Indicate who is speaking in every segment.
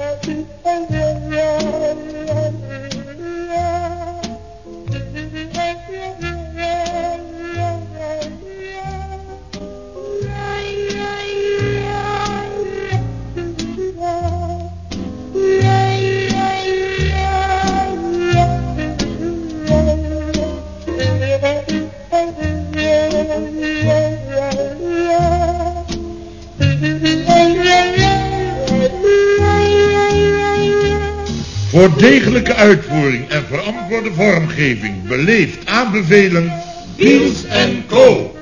Speaker 1: Thank you. Voor degelijke uitvoering en verantwoorde vormgeving beleefd aanbevelen... Biels en Co.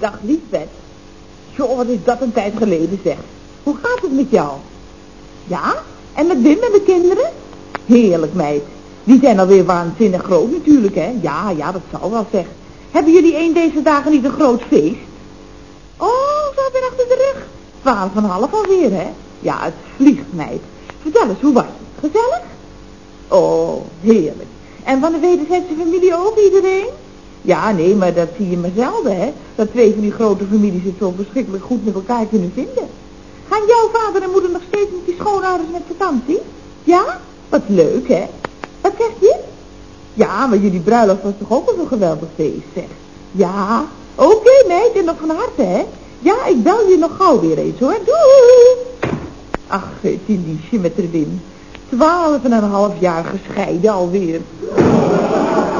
Speaker 2: Dag Liesbeth. Joh, wat is dat een tijd geleden zeg. Hoe gaat het met jou? Ja? En met Wim en de kinderen? Heerlijk meid. Die zijn alweer waanzinnig groot natuurlijk, hè? Ja, ja, dat zal wel zeg. Hebben jullie een deze dagen niet een groot feest? Oh, zo weer achter de rug. Twaalf en half alweer, hè? Ja, het vliegt meid. Vertel eens, hoe was het? Gezellig? Oh, heerlijk. En van de wederzijdse familie ook iedereen? Ja, nee, maar dat zie je maar zelden, hè. Dat twee van die grote families het zo verschrikkelijk goed met elkaar kunnen vinden. Gaan jouw vader en moeder nog steeds met die schoonouders met vakantie? Ja? Wat leuk, hè? Wat zeg je? Ja, maar jullie bruiloft was toch ook al zo'n geweldig feest, zeg. Ja, oké meid, en nog van harte, hè? Ja, ik bel je nog gauw weer eens, hoor. Doei! Ach, die liefje met de. Twaalf en een half jaar gescheiden alweer.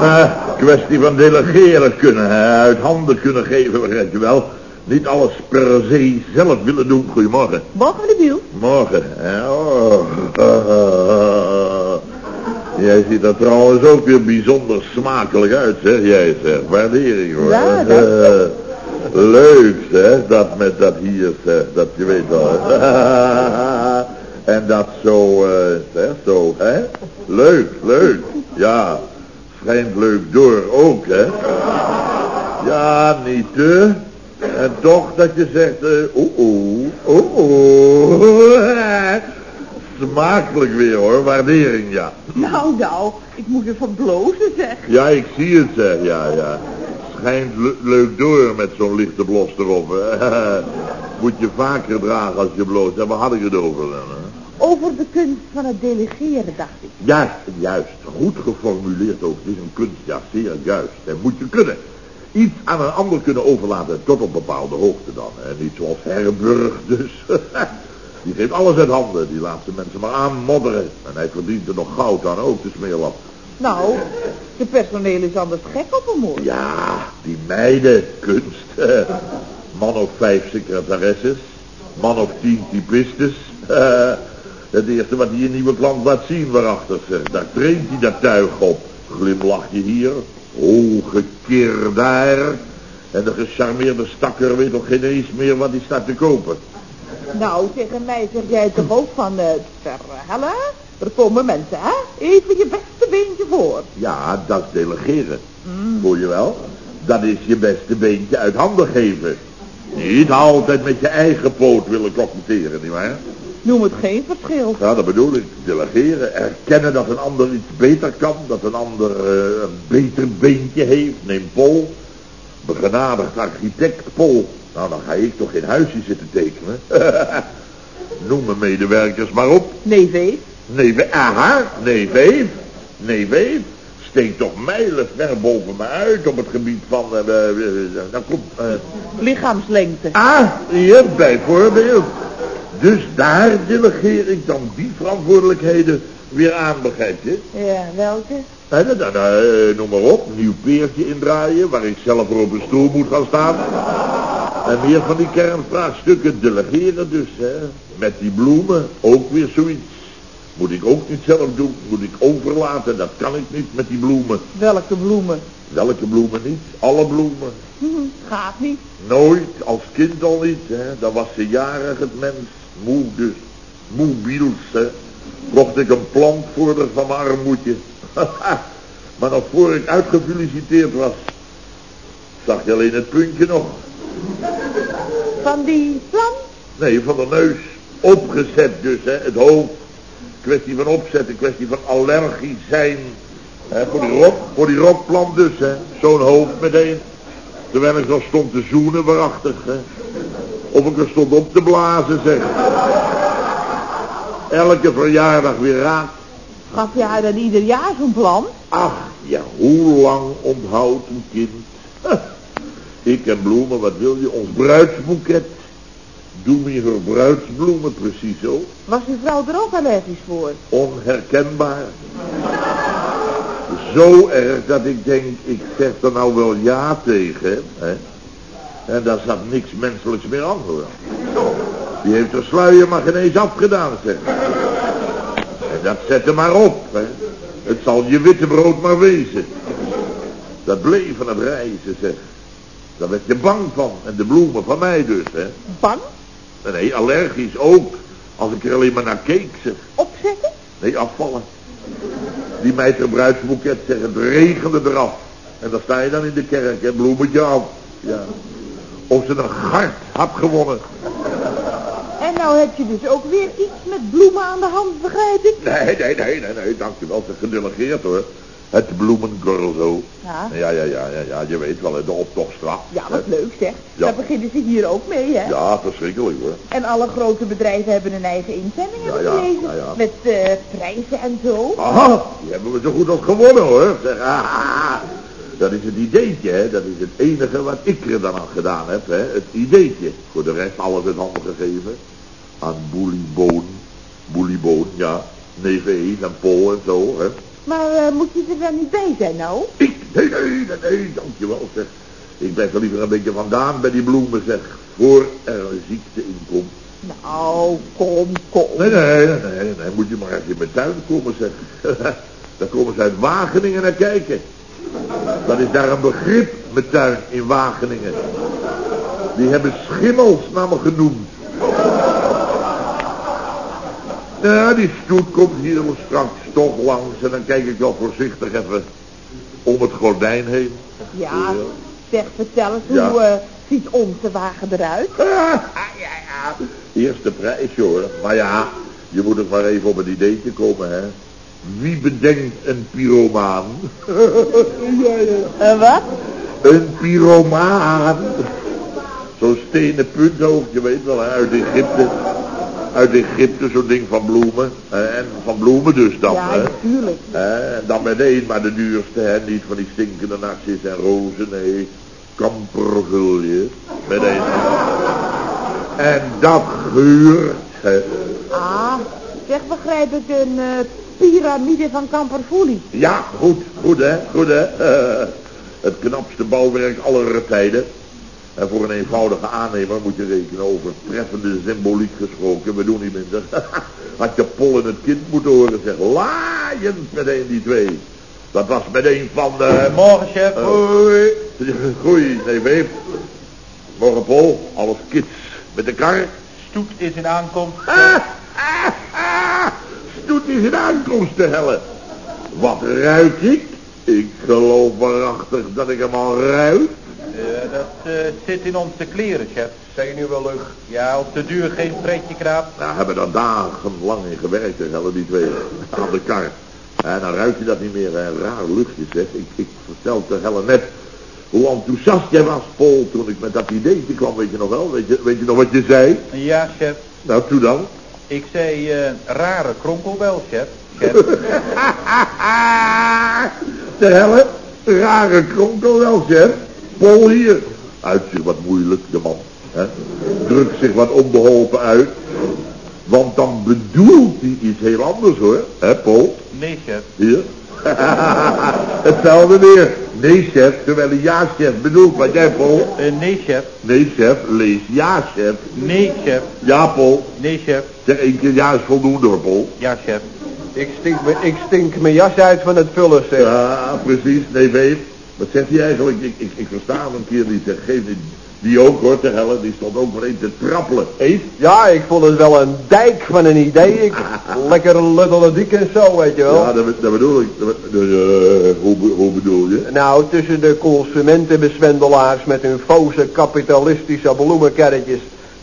Speaker 1: Eh, kwestie van delegeren kunnen, hè. uit handen kunnen geven, begrijp je wel. Niet alles per se zelf willen doen. Goedemorgen.
Speaker 2: Morgen de biel.
Speaker 1: Morgen. hè. Oh. Jij ziet er trouwens ook weer bijzonder smakelijk uit, zeg jij, zeg. Waardering, hoor.
Speaker 2: Ja, dat
Speaker 1: Eh, Leuk, hè, dat met dat hier, zeg, dat je weet wel. hè. en dat zo, eh, zeg, zo, hè. Leuk, leuk. Ja, schijnt leuk door ook, hè. Ja, niet te. En toch dat je zegt, eh, oeh, oeh, oeh, oeh. Smakelijk weer hoor, waardering, ja.
Speaker 2: Nou, nou, ik moet ervan blozen, zeg.
Speaker 1: Ja, ik zie het, zeg, ja, ja. Schijnt le- leuk door met zo'n lichte blos erop, hè. Moet je vaker dragen als je bloot. Ja, waar had ik het over dan, hè?
Speaker 2: Over de kunst van het delegeren, dacht ik.
Speaker 1: Juist, juist. Goed geformuleerd ook. Het is een kunst, ja, zeer juist. En moet je kunnen. Iets aan een ander kunnen overlaten tot op bepaalde hoogte dan. En niet zoals Herburg dus. Die geeft alles uit handen. Die laat de mensen maar aanmodderen. En hij verdient er nog goud aan ook, de smeerlap.
Speaker 2: Nou, de personeel is anders gek op hem, hoor.
Speaker 1: Ja, die meiden, kunst. Man of vijf secretaresses. Man of tien typistes. Het eerste wat hij een nieuwe klant laat zien waarachter zegt. Daar traint hij dat tuig op. Glimlach je hier. Hoge keer daar. En de gecharmeerde stakker weet nog geen eens meer wat hij staat te kopen.
Speaker 2: Nou, tegen mij zeg jij toch ook van, eh, verhellen? Er komen mensen, hè? Even je beste beentje voor.
Speaker 1: Ja, dat is delegeren. Voel je wel? Dat is je beste beentje uit handen geven. Niet altijd met je eigen poot willen koketteren, nietwaar?
Speaker 2: Noem het geen verschil.
Speaker 1: Ja, dat bedoel ik. Delegeren. Erkennen dat een ander iets beter kan. Dat een ander eh, een beter beentje heeft. Neem Pol. Begenadigd architect Pol. Nou, dan ga ik toch geen huisje zitten tekenen. Noem mijn medewerkers maar op.
Speaker 2: Nee, weet.
Speaker 1: Nee, we, aha, nee, weef. Nee, weef. Steekt toch mijlen ver boven me uit op het gebied van... eh eh, eh, nou, kom, eh,
Speaker 2: Lichaamslengte.
Speaker 1: Ah, hier, bijvoorbeeld. Dus daar delegeer ik dan die verantwoordelijkheden weer aan, begrijp je?
Speaker 2: Ja, welke?
Speaker 1: En dan, dan eh, noem maar op, nieuw peertje indraaien, waar ik zelf voor op een stoel moet gaan staan. En meer van die kernvraagstukken delegeren dus, hè. Met die bloemen, ook weer zoiets. Moet ik ook niet zelf doen, moet ik overlaten, dat kan ik niet met die bloemen.
Speaker 2: Welke bloemen?
Speaker 1: Welke bloemen niet? Alle bloemen.
Speaker 2: Hm, gaat niet.
Speaker 1: Nooit, als kind al niet, hè. Dan was ze jarig het mens, moe dus. mobiels, hè, kocht ik een plant voor de van mijn armoedje. maar nog voor ik uitgefeliciteerd was, zag je alleen het puntje nog.
Speaker 2: Van die plan?
Speaker 1: Nee, van de neus. Opgezet dus, hè, het hoofd. Kwestie van opzetten, kwestie van allergisch zijn. Hè, voor, die rok, voor die rokplant dus, hè. Zo'n hoofd meteen. Terwijl ik nog stond te zoenen, waarachtig, hè. Of ik er stond op te blazen, zeg. Elke verjaardag weer raak.
Speaker 2: Gaf je haar dan ieder jaar zo'n plan?
Speaker 1: Ach, ja, hoe lang onthoudt een kind? Huh. Ik en bloemen, wat wil je? Ons bruidsboeket. Doe me haar bruidsbloemen precies zo.
Speaker 2: Was uw vrouw er ook allergisch voor?
Speaker 1: Onherkenbaar. Zo erg dat ik denk, ik zeg er nou wel ja tegen. Hè? En daar zat niks menselijks meer aan hoor. Die heeft de sluier maar geen eens afgedaan, zeg. En dat zet er maar op, hè. Het zal je witte brood maar wezen. Dat bleef van het reizen, zeg. Daar werd je bang van. En de bloemen van mij dus, hè.
Speaker 2: Bang?
Speaker 1: Nee, allergisch ook. Als ik er alleen maar naar keek, zeg.
Speaker 2: Opzetten?
Speaker 1: Nee, afvallen. Die meid haar bruidsboeket zegt, het regende eraf. En dan sta je dan in de kerk, hè, bloemetje af. Ja. Of ze een gart had gewonnen.
Speaker 2: En nou heb je dus ook weer iets met bloemen aan de hand, begrijp ik?
Speaker 1: Nee, nee, nee, nee, nee, dankjewel. Ze gedelegeerd hoor. Het bloemengorzo.
Speaker 2: Ja.
Speaker 1: Ja, ja, ja, ja, ja, je weet wel, de optochtstraat.
Speaker 2: Ja, wat leuk zeg.
Speaker 1: Ja.
Speaker 2: Daar beginnen ze hier ook mee, hè?
Speaker 1: Ja, verschrikkelijk hoor.
Speaker 2: En alle grote bedrijven hebben een eigen inzending,
Speaker 1: Ja.
Speaker 2: Met eh, prijzen en zo.
Speaker 1: Aha, die hebben we zo goed als gewonnen hoor. Zeg, ah, dat is het ideetje, hè. Dat is het enige wat ik er dan aan gedaan heb, hè. Het ideetje. Voor de rest alles in handen gegeven. Aan Boelieboon. Boelieboon, ja. Nevees en Pol en zo, hè.
Speaker 2: Maar eh, moet je er dan niet bij zijn, nou?
Speaker 1: Ik? Nee, nee, nee, nee, dankjewel, zeg. Ik blijf er liever een beetje vandaan bij die bloemen, zeg. Voor er een ziekte in komt.
Speaker 2: Nou, kom, kom.
Speaker 1: Nee, nee, nee, nee, nee, moet je maar eens in mijn tuin komen, zeg. Daar komen ze uit Wageningen naar kijken. Dat is daar een begrip, mijn tuin in Wageningen. Die hebben schimmels naar me genoemd. Ja, die stoet komt hier straks toch langs en dan kijk ik wel voorzichtig even om het gordijn heen.
Speaker 2: Ja, zeg, vertel eens,
Speaker 1: Ja.
Speaker 2: hoe eh, ziet onze wagen eruit?
Speaker 1: Ah, ja, ja. Eerste prijs hoor. Maar ja, je moet er maar even op een ideetje komen, hè. Wie bedenkt een pyromaan? ja, ja.
Speaker 2: Eh, wat?
Speaker 1: Een pyromaan. Zo'n stenen punthoofd, je weet wel, uit Egypte. Uit Egypte, zo'n ding van bloemen. En van bloemen dus dan,
Speaker 2: ja, natuurlijk.
Speaker 1: Eh, En dan meteen maar de duurste, hè. Niet van die stinkende narcis en rozen, nee. Kampervulje. Meteen. En dat geurt.
Speaker 2: Ah, zeg, begrijp ik een eh, piramide van Camperfoelie.
Speaker 1: Ja, goed, goed hè, goed hè. het knapste bouwwerk aller tijden. En voor een eenvoudige aannemer moet je rekenen over treffende symboliek gesproken. We doen niet minder. Had je Pol in het kind moeten horen zeggen. Laaiend meteen die twee. Dat was meteen van de...
Speaker 3: Morgen, chef.
Speaker 1: Eh, Goeie, nee, weef. Morgen Pol, alles kids met de kar.
Speaker 3: Stoet is in aankomst.
Speaker 1: Ah, ah, ah. Stoet is in aankomst te hellen. Wat ruik ik? Ik geloof waarachtig dat ik hem al ruik.
Speaker 3: Eh, dat eh, zit in onze kleren, chef. Zeg je nu wel leuk? Ja, op de duur geen pretje knaap.
Speaker 1: Nou, hebben er dagenlang in gewerkt, hellen, die twee aan de kar. En dan ruik je dat niet meer, een raar luchtje, zeg. Ik, ik vertel te hellen net hoe enthousiast jij was, Paul, toen ik met dat ideetje kwam, weet je nog wel? Weet je, weet je nog wat je zei?
Speaker 3: Ja, chef.
Speaker 1: Nou, toen dan?
Speaker 3: Ik zei eh, rare kronkelbel, chef. Chef.
Speaker 1: Te helle, rare kronkel wel, chef. Pol hier. Uitzicht wat moeilijk, de man. Hè? Drukt zich wat onbeholpen uit. Want dan bedoelt hij iets heel anders hoor. Hè, Paul?
Speaker 3: Nee, chef.
Speaker 1: Hier. Hetzelfde weer. Nee, chef, terwijl hij ja, chef bedoelt. Wat jij, Paul?
Speaker 3: Eh, nee, chef.
Speaker 1: Nee, chef, lees ja, chef.
Speaker 3: Nee, chef.
Speaker 1: Ja, Paul.
Speaker 3: Nee, chef.
Speaker 1: Zeg één keer ja is voldoende hoor, Paul.
Speaker 3: Ja, chef.
Speaker 4: Ik stink, me, ik stink mijn jas uit van het vullen, zeg.
Speaker 1: Ja, precies. Nee, weet. Wat zegt hij eigenlijk? Ik, ik, ik versta hem een keer niet. Zeg, geef niet. Die ook hoor, te helle, die stond ook meteen te trappelen. Eet?
Speaker 4: Ja, ik vond het wel een dijk van een idee. Ik, lekker luttele dik en zo, weet je wel.
Speaker 1: Ja, dat, dat bedoel ik. Dat eh, hoe, hoe bedoel je?
Speaker 4: Nou, tussen de consumentenbezwendelaars met hun foze kapitalistische bloemenkerretjes.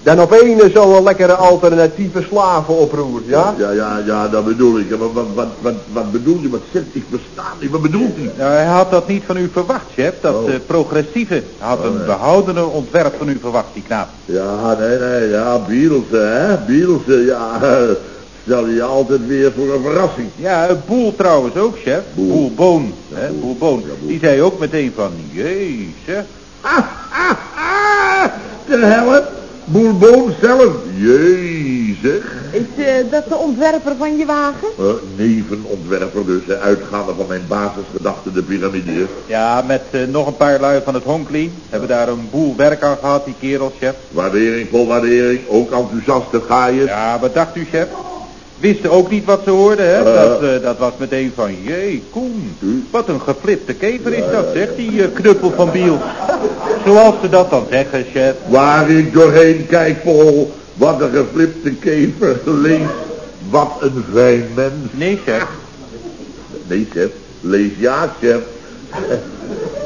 Speaker 4: Dan op ene zo'n lekkere alternatieve slavenoproer, ja?
Speaker 1: Ja, ja, ja, dat bedoel ik. Maar wat, wat, wat, wat bedoel je? Wat zegt ik verstaan niet? Wat bedoelt hij?
Speaker 3: Nou, hij had dat niet van u verwacht, chef. Dat
Speaker 1: Oh.
Speaker 3: eh, progressieve. Hij had
Speaker 1: Oh,
Speaker 3: een
Speaker 1: nee.
Speaker 3: behoudener ontwerp van u verwacht, die knaap.
Speaker 1: Ja, nee, nee, ja, Bielsen, hè? Bielsen, ja. Stel je altijd weer voor een verrassing.
Speaker 3: Ja, Boel trouwens ook, chef.
Speaker 1: Boel.
Speaker 3: Boel Boon.
Speaker 1: Ja,
Speaker 3: hè,
Speaker 1: Boel.
Speaker 3: Boel Boon.
Speaker 1: Ja, Boel.
Speaker 3: Die zei ook meteen van, jezus.
Speaker 1: Ah, ah, ah, de helft. Boelboon zelf. Jezig.
Speaker 2: Is eh, dat de ontwerper van je wagen?
Speaker 1: Uh, nevenontwerper dus, hè, uitgaande van mijn basisgedachte, de piramide.
Speaker 3: Ja, met eh, nog een paar lui van het Honkleen. Hebben daar een boel werk aan gehad, die kerels, chef.
Speaker 1: Waardering, vol waardering, ook enthousiaste gaaiers.
Speaker 3: Ja, wat dacht u, chef? Wisten ook niet wat ze hoorden, hè?
Speaker 1: Eh.
Speaker 3: dat, eh, dat was meteen van, jee, Koen. Wat een geflipte kever is dat, zegt die eh, knuppel van Biel. Zoals ze dat dan zeggen, chef.
Speaker 1: Waar ik doorheen kijk, Paul, wat een geflipte kever. Lees, wat een fijn mens.
Speaker 3: Nee, chef.
Speaker 1: Nee, chef. Lees ja, chef.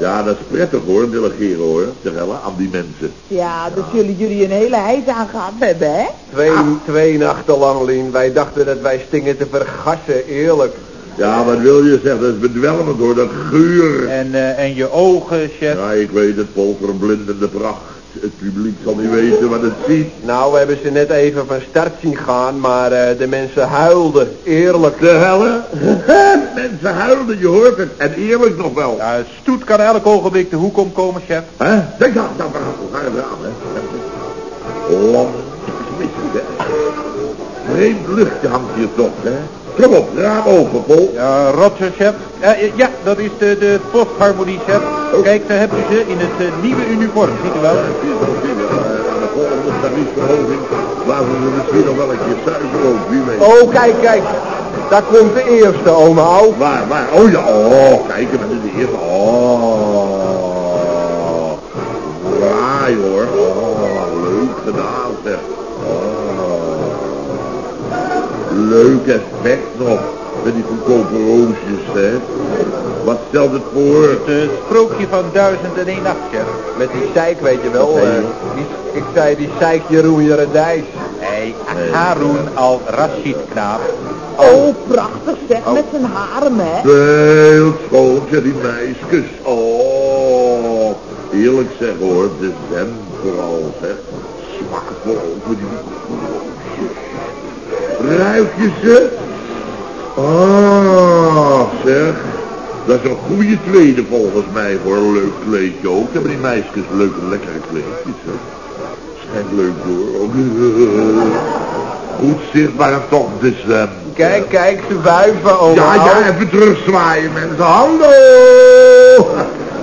Speaker 1: Ja, dat is prettig hoor, delegeren hoor, terwijl aan die mensen.
Speaker 2: Ja, daar zullen jullie een hele heid aan gehad hebben, hè?
Speaker 4: Twee, twee nachten lang, Lien. Wij dachten dat wij stingen te vergassen, eerlijk.
Speaker 1: Ja, wat wil je zeggen, dat is bedwelmend hoor, dat geur.
Speaker 3: En, eh, en je ogen, chef.
Speaker 1: Ja, ik weet het, vol verblindende pracht. Het publiek zal niet weten wat het ziet.
Speaker 4: Nou, we hebben ze net even van start zien gaan, maar eh, de mensen huilden, eerlijk.
Speaker 1: De helle? mensen huilden, je hoort het. En eerlijk nog wel.
Speaker 3: Ja, stoet kan elk ogenblik de hoek omkomen, chef.
Speaker 1: Hè? Denk dan, dan hè. Lam, hè. Vreemd luchtje hangt hier toch, hè. Kom op, raam open, Paul.
Speaker 3: Ja, Roger, chef. Ja, dat is de, de postharmonie, chef. Kijk, daar hebt u ze in het eh, nieuwe uniform, ziet u wel.
Speaker 1: Ja, zie je wel, zie je wel. Aan de volgende tariefverhoging laten we misschien nog wel een keer zuiver ook, wie weet.
Speaker 4: Oh, kijk, kijk. Daar komt de eerste, oma Au.
Speaker 1: Waar, waar? Oh ja, oh, kijk, met de eerste. Oh, hoor. Oh, leuk gedaan zeg. Leuk effect nog. Met die goedkope roosjes, hè. Wat stelt het voor?
Speaker 3: Het eh, sprookje van duizend en één nacht, chef.
Speaker 4: Met die zeik, weet je wel. Eh, die, ik zei die zeik Jeroen Jeredijs.
Speaker 3: Nee, Haroun al-Rashid, knaap.
Speaker 2: Oh, prachtig zeg, met zijn harem, hè?
Speaker 1: Veel schoon, zeg die meisjes. Oh, eerlijk zeg hoor, de zem vooral zeg. Smakvol voor die roosjes. Ruik je ze? Ah, zeg. Dat is een goede tweede volgens mij voor een leuk kleedje ook. Hebben die meisjes leuke, lekkere kleedjes, hè? Schijnt leuk hoor. Ook, Goed zichtbaar en toch zem.
Speaker 4: Kijk, kijk, ze wuiven, oma
Speaker 1: Ja, ja, even terugzwaaien mensen. Hallo!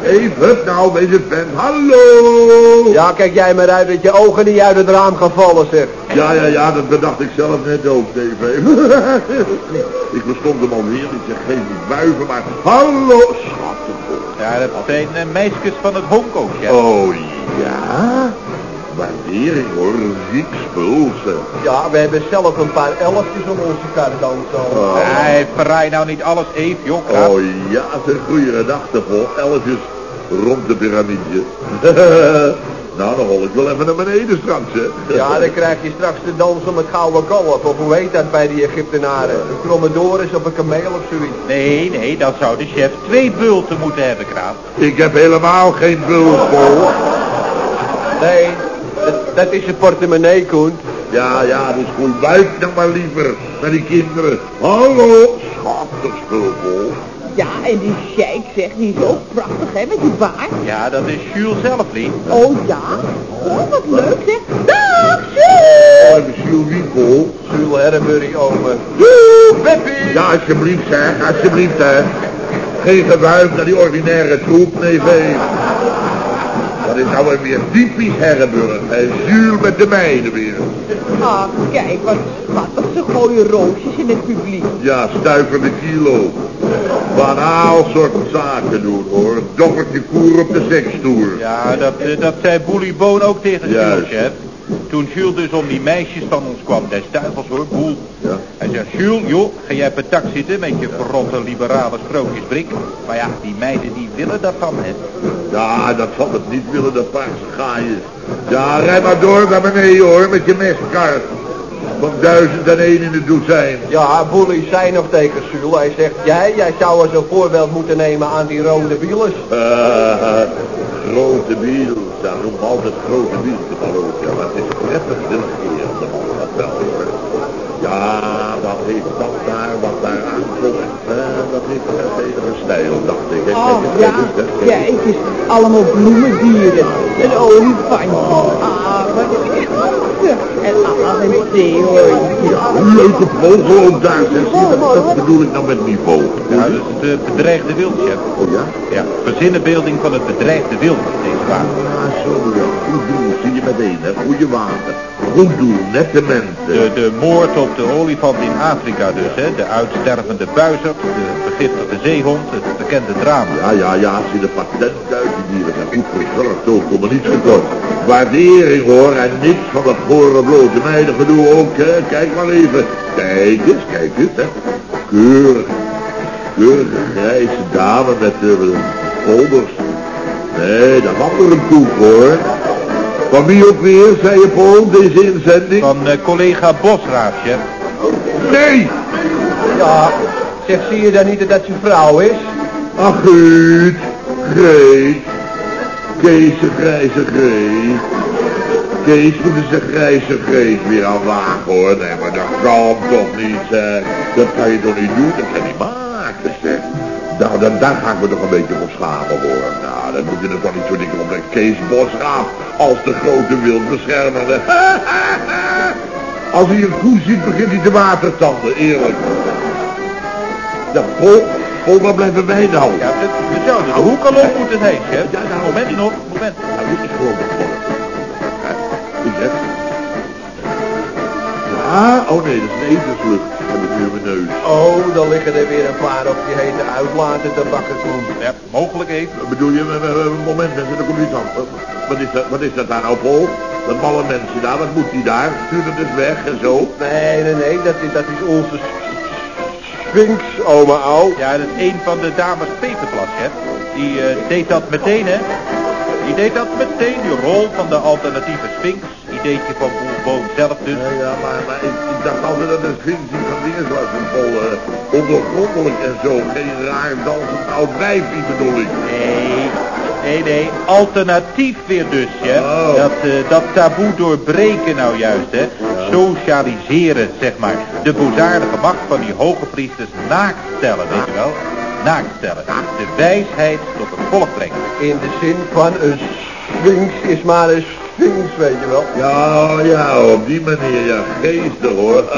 Speaker 1: Even, nou, deze vent. Hallo!
Speaker 4: Ja, kijk jij maar uit dat je ogen niet uit het raam gaan vallen, zeg.
Speaker 1: Ja, ja, ja, dat bedacht ik zelf net ook, TV. ik verstond hem alweer. Ik zeg geen buiven, maar hallo, schattig.
Speaker 3: Ja, dat zijn eh, meisjes van het Honko, chef.
Speaker 1: Oh ja? Waardering hoor, ziek spul.
Speaker 4: Ja, we hebben zelf een paar elfjes om onze kar dansen.
Speaker 1: Oh.
Speaker 3: Nee, verraai nou niet alles even, knaap.
Speaker 1: Oh ja, dat is een goede gedachte vol. Elfjes rond de piramide. nou, dan hol ik wel even naar beneden straks, hè.
Speaker 4: Ja, dan krijg je straks de dans om het gouden kalf, of hoe heet dat bij die Egyptenaren? Een kromme doris op een kameel of zoiets.
Speaker 3: Nee, nee, dan zou de chef twee bulten moeten hebben, knaap.
Speaker 1: Ik heb helemaal geen bul vol.
Speaker 4: Nee, dat, dat is een portemonnee, Koen.
Speaker 1: Ja, ja, dus goed. Buik nog maar liever naar die kinderen. Hallo, schattig spul vol.
Speaker 2: Ja, en die sheik zeg, die is ook prachtig, hè, met die baard.
Speaker 3: Ja, dat is Jules zelf, Lee.
Speaker 2: Oh ja? Oh, wat leuk zeg. Dag,
Speaker 1: Oh,
Speaker 2: Sjoe!
Speaker 1: even Sylvie vol.
Speaker 4: Zul Herrenburg ome.
Speaker 1: Doei,
Speaker 4: Peppie!
Speaker 1: Ja, alsjeblieft zeg, alsjeblieft hè. Geen gewuif naar die ordinaire troep, nee vee. Dat is nou weer typisch Herrenburg, hè. Jules met de meiden weer.
Speaker 2: Ach, kijk, wat schattig. Ze gooien roosjes in het publiek.
Speaker 1: Ja, stuiver de kilo. Van al soorten zaken doen, hoor. Dokkertje koer op de sekstoer.
Speaker 3: Ja, dat, eh, dat zei Boelie Boon ook tegen
Speaker 1: Juist.
Speaker 3: chef. Toen Jules dus om die meisjes van ons kwam, des duivels hoor, Boel.
Speaker 1: Ja.
Speaker 3: Hij zegt, Jules, joh, ga jij per tak zitten met je verrotte liberale sprookjesbrik. Maar ja, die meiden die willen dat van hem.
Speaker 1: Ja, dat zal het niet willen, dat paarse gaaiers. Ja, rij maar door naar beneden, hoor, met je mestkar. Van duizend en één in het dozijn.
Speaker 4: Ja, Boelie zei nog tegen Sul. Hij zegt, jij, jij zou eens een voorbeeld moeten nemen aan die rode bielers.
Speaker 1: Eh, grote biel. Ja, noem altijd grote biel te. Ja, maar het is prettig delegeren, de man dat wel. Ja, wat heeft dat daar, wat daar aankomt, eh, dat heeft een stijl, dacht ik.
Speaker 2: Oh,
Speaker 1: Kijk eens,
Speaker 2: ja,
Speaker 1: eens. kijk eens.
Speaker 2: Allemaal bloemendieren. Een olifantje. Ah, wat is echt prachtig. En ah, een zeehondje.
Speaker 1: Een leuke vogel ook daar, je, dat, bedoel ik nou met niveau.
Speaker 3: Ja, dat is het eh, bedreigde wild, chef.
Speaker 1: Oh ja?
Speaker 3: Ja, verzinnenbeelding van het bedreigde wild, deze wagen.
Speaker 1: Ah, zo ja. Goed doel, zie je meteen, hè. Goeie water. Goed doel, nette mensen.
Speaker 3: De, de moord op de olifant in Afrika dus, hè. De uitstervende buizerd, de vergiftigde zeehond, het bekende drama.
Speaker 1: Ja, ja, ja, als je de patent uit die dieren zijn goed verzorgd, ook kom er niets gekort. Waardering hoor, en niks van dat gore blote meiden gedoe ook, hè. Kijk maar even. Kijk eens, kijk eens, hè. Keurig. Keurige grijze dame met de folders. Nee, dat had er een koek hoor. Van wie ook weer, zei je Paul, deze inzending?
Speaker 3: Van eh, collega Bosraaf, chef.
Speaker 1: Nee!
Speaker 4: Ja, zeg, zie je dan niet dat dat zijn vrouw is?
Speaker 1: Ach, Guut, Greet, Kees de grijze Greet. Kees moeten ze grijze Greet weer aan wagen hoor. Nee, maar dat kan toch niet, zeg. Dat kan je toch niet doen, dat kan je niet maken, zeg. Nou, dan, daar ga ik me toch een beetje voor schamen hoor. Nou, dan moet je er toch niet zo dik op met Kees Bosraaf als de grote wildbeschermer. Als hij een koe ziet, begint hij te watertanden, eerlijk. Ja, Paul, Paul, waar blijven wij nou?
Speaker 3: Ja, het, zouden de op moeten zijn, chef.
Speaker 1: Ja, nou,
Speaker 3: moment nog, moment.
Speaker 1: Nou, dit is gewoon. Hè? Goed, hè? Ja, oh nee, dat is een etenslucht. Heb ik nu in mijn neus.
Speaker 4: Oh, dan liggen er weer een paar op die hete uitlaten te bakken.
Speaker 3: Ja, mogelijk even.
Speaker 1: Bedoel je, eh, eh, een moment mensen, er komt iets aan. Wat is dat, wat is dat daar nou, Paul? Dat malle mensen daar, wat moet die daar? Stuur het dus weg en zo.
Speaker 4: Nee, nee, nee, dat is, dat is onze Sphinx, oma Au.
Speaker 3: Ja, dat is een van de dames Peperplas, chef. Die eh, deed dat meteen, hè. Die deed dat meteen, die rol van de alternatieve Sphinx. Ideetje van Boelboom zelf dus.
Speaker 1: Ja, ja maar, maar ik, ik dacht altijd dat een sphinx die van dingen was. Een Paul, uh, ondergrondelijk en zo. Geen raar dansend oud wijf, die bedoel ik.
Speaker 3: Nee, nee, nee. Alternatief weer dus, hè.
Speaker 1: Oh.
Speaker 3: Dat, eh, dat taboe doorbreken nou juist, hè. Socialiseren, zeg maar. De bozaardige macht van die hoge priesters naakt stellen, weet je wel. Naakt stellen. De wijsheid tot het volk brengen.
Speaker 4: In de zin van een Sphinx is maar een Weet je wel.
Speaker 1: Ja, ja, op die manier, ja. Geestig hoor.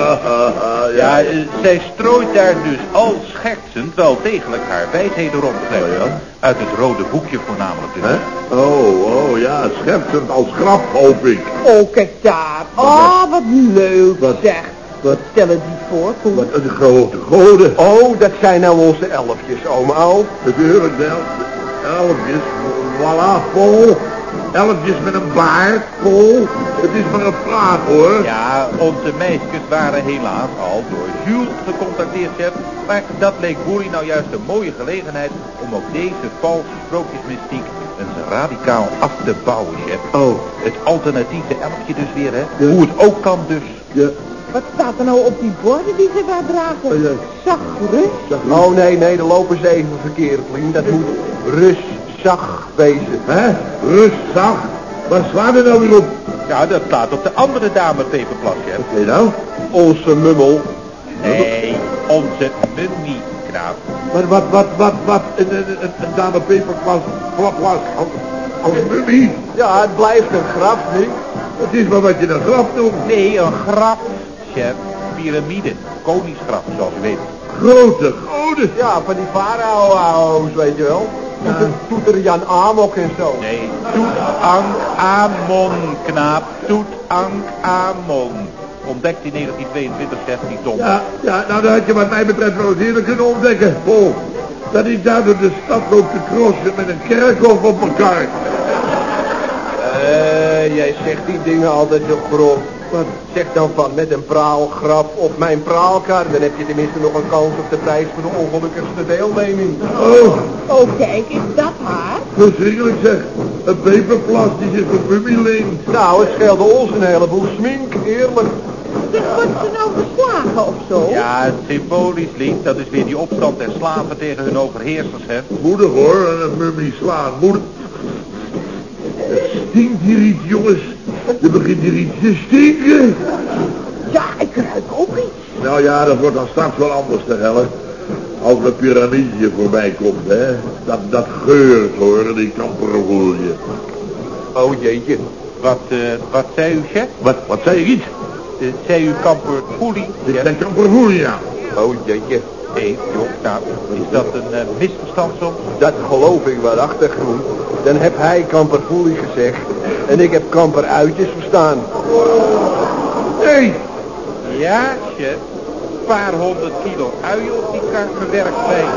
Speaker 3: Ja,
Speaker 1: ja.
Speaker 3: eh, zij strooit daar dus al schertsend wel degelijk haar wijsheden rond, je wel. Uit het rode boekje voornamelijk dus.
Speaker 1: Hè? Oh, oh, ja, schertsend als grap, hoop ik.
Speaker 2: Oh, kijk daar. Oh, wat leuk
Speaker 1: Wat?
Speaker 2: zeg.
Speaker 1: Wat?
Speaker 2: Stel het niet voor.
Speaker 1: Wat een grote goden.
Speaker 4: Oh, dat zijn nou onze elfjes, oma Au.
Speaker 1: Natuurlijk wel. Elfjes, voilà, Paul. Elfjes met een baard, Paul. Het is maar een vraag, hoor.
Speaker 3: Ja, onze meisjes waren helaas al door Jules gecontacteerd, chef. Maar dat leek Boelie nou juist een mooie gelegenheid om ook deze valse sprookjesmystiek eens radicaal af te bouwen, chef.
Speaker 1: Oh,
Speaker 3: Het alternatieve elfje dus weer, hè.
Speaker 1: Ja.
Speaker 3: Hoe het ook kan dus.
Speaker 1: ja.
Speaker 2: Wat staat er nou op die borden die ze daar dragen?
Speaker 1: Oh, ja.
Speaker 2: Zag rust.
Speaker 4: Oh nee, nee, de lopen ze even verkeerd, Lien. Dat moet rustzag wezen.
Speaker 1: Hè? Rust, zag. Waar slaan we nou weer op?
Speaker 3: Ja, dat staat op de andere dame Peperplas, chef.
Speaker 1: Wat je nou?
Speaker 4: Onze mummel.
Speaker 3: Nee, onze mummie-knaap.
Speaker 1: Maar wat, wat, wat, wat, een, een, dame peperklas, flaplas, als, als mummie.
Speaker 4: Ja, het blijft een graf, niet?
Speaker 1: Het is maar wat je een grap noemt.
Speaker 3: Nee, een graf, chef. Piramide, koningsgraf, zoals u weet.
Speaker 1: Grote goden.
Speaker 4: Ja, van die farao's, weet je wel. Toeter, toeter Jan Amok en zo.
Speaker 3: Nee, toet ank amon, knaap. Toet ank amon. ontdekt in 1922, zegt die Tom.
Speaker 1: Ja, ja, nou dat had je wat mij betreft wel eens eerder kunnen ontdekken, Paul. Dat ik daar door de stad loop te crossen met een kerkhof op elkaar.
Speaker 4: Eh, jij zegt die dingen altijd zo grof.
Speaker 1: Wat?
Speaker 4: Zeg dan van met een praalgraf of mijn praalkar. Dan heb je tenminste nog een kans op de prijs voor de ongelukkigste deelneming.
Speaker 1: Oh,
Speaker 2: Oh, kijk, is dat haar?
Speaker 1: verschrikkelijk zeg. Een peperplas die zich op mummie leent.
Speaker 4: Nou, het scheelde ons een heleboel smink, eerlijk.
Speaker 2: Zeg, wordt ze nou verslagen of zo?
Speaker 3: Ja, symbolisch lied, dat is weer die opstand der slaven tegen hun overheersers, hè.
Speaker 1: Moedig hoor, een mummie slaan. Moedig. Het stinkt hier iets, jongens. Er begint hier iets te stinken.
Speaker 2: Ja, ik ruik ook iets.
Speaker 1: Nou ja, dat wordt dan straks wel anders te hellen. Als de piramide hier voorbij komt, hè. Dat, dat geurt hoor, die kamperwoelje.
Speaker 4: Oh jeetje.
Speaker 3: Wat, eh, wat zei u, chef?
Speaker 1: Wat, wat zei je iets?
Speaker 3: Eh, zei u kamper Poelie?
Speaker 1: Dit is kamperwoelje, ja.
Speaker 4: Oh jeetje.
Speaker 3: Hé, joh, nou, is dat een eh, misverstand soms?
Speaker 4: Dat geloof ik waarachtig niet. Dan heb hij kamperfoelie gezegd. En ik heb kamperuitjes verstaan.
Speaker 1: Hé, hey,
Speaker 3: Ja. Een paar honderd kilo uien op die kar gewerkt zijn.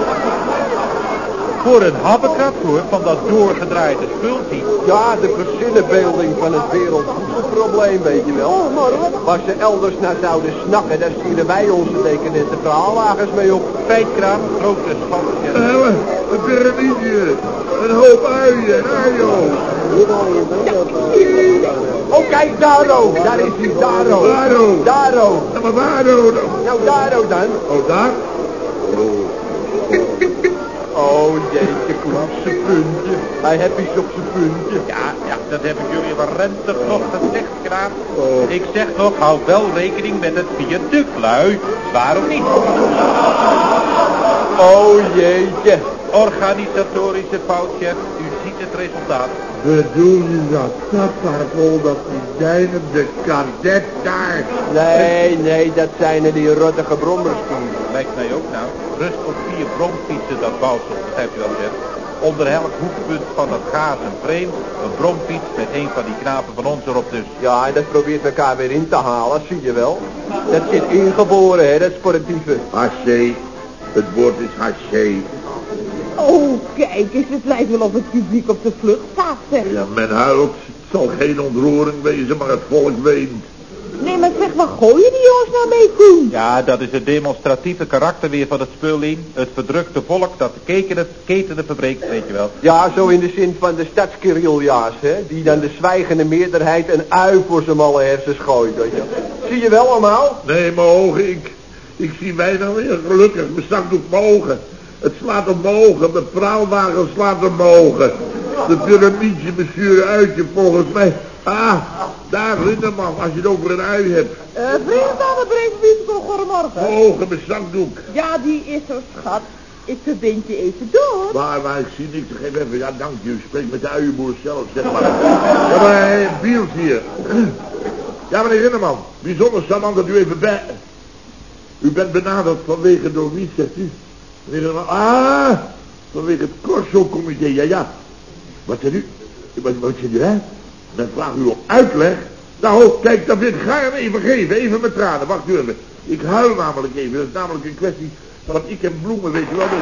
Speaker 3: Voor een habbekrat hoor, van dat doorgedraaide spultie.
Speaker 4: Ja, de verzinnenbeelding van het wereldvoedselprobleem, weet je wel. Waar ze elders naar zouden snakken, daar sturen wij onze decadente verhaalwagens mee op.
Speaker 3: Feitkraam, grote chef.
Speaker 1: hellen, een piramide. Een hoop uien en.
Speaker 4: Oh, kijk, Daro. Daar is hij, Daro.
Speaker 1: Daro.
Speaker 4: Daro.
Speaker 1: Ja, maar waar nou dan?
Speaker 4: Nou, Daro dan.
Speaker 1: Oh, daar?
Speaker 4: Oh, jeetje, Klaas, zijn puntje. Hij heeft iets op zijn puntje.
Speaker 3: Ja, ja, dat heb ik jullie wel rentig nog gezegd, Kraam.
Speaker 1: Oh.
Speaker 3: Ik zeg nog, hou wel rekening met het viaduct, lui. Waarom niet?
Speaker 4: Oh, jeetje.
Speaker 3: Organisatorische fout, chef. U ziet het resultaat.
Speaker 1: Bedoel je dat? Dat parpol, dat die duinen, de kadet daar.
Speaker 4: Nee, nee, dat zijn er die rottige brommerstoelen.
Speaker 3: Lijkt mij ook nou. Rust op vier bromfietsen, dat bouwsel, begrijpt u wel, chef. Onder elk hoekpunt van dat gaas een frame, een bromfiets met een van die knapen van ons erop dus.
Speaker 4: Ja, en dat probeert elkaar weer in te halen, zie je wel. Dat zit ingeboren, hè, dat sportieve.
Speaker 1: Haché. Het woord is haché.
Speaker 2: Oh, kijk eens, het lijkt wel of het publiek op de vlucht gaat, zeg.
Speaker 1: Ja, men huilt. Het zal geen ontroering wezen, maar het volk weent.
Speaker 2: Nee, maar zeg, waar gooien die jongens nou mee, Koen?
Speaker 3: Ja, dat is het demonstratieve karakter weer van het spul in. Het verdrukte volk dat de ketenen, verbreekt, weet je wel.
Speaker 4: Ja, zo in de zin van de stadskirieljaars, hè. Die dan de zwijgende meerderheid een ui voor zijn malle hersens gooit, weet je. Zie je wel allemaal?
Speaker 1: Nee, mijn ogen, ik, ik zie bijna weer gelukkig. Mijn zakdoek mijn ogen. Het slaat ogen. Mijn praalwagen slaat ogen. De piramide besturen uitje volgens mij. Ah, daar Lindeman, als je het over een ui hebt.
Speaker 2: Eh, vrienden aan de goedemorgen.
Speaker 1: Mijn ogen, mijn zakdoek.
Speaker 2: Ja, die is er, schat. Ik verbind je even door.
Speaker 1: Maar, maar ik zie niks. Geef even, ja dank je. U spreekt met de uienboer zelf, zeg maar. Ja, maar hij Biels hier. Ja, meneer Rinneman. Bijzonder charmant dat u even bij... U bent benaderd vanwege door wie, zegt u? Rinneman. Ah, vanwege het Corso-comité. Ja, ja. Wat zegt u? Wat, wat zegt u, hè? Men vraagt u om uitleg. Nou, kijk, dat wil ik graag even geven. Even met tranen. Wacht u even. Ik huil namelijk even. Dat is namelijk een kwestie van ik en bloemen, weet je wel. Dus...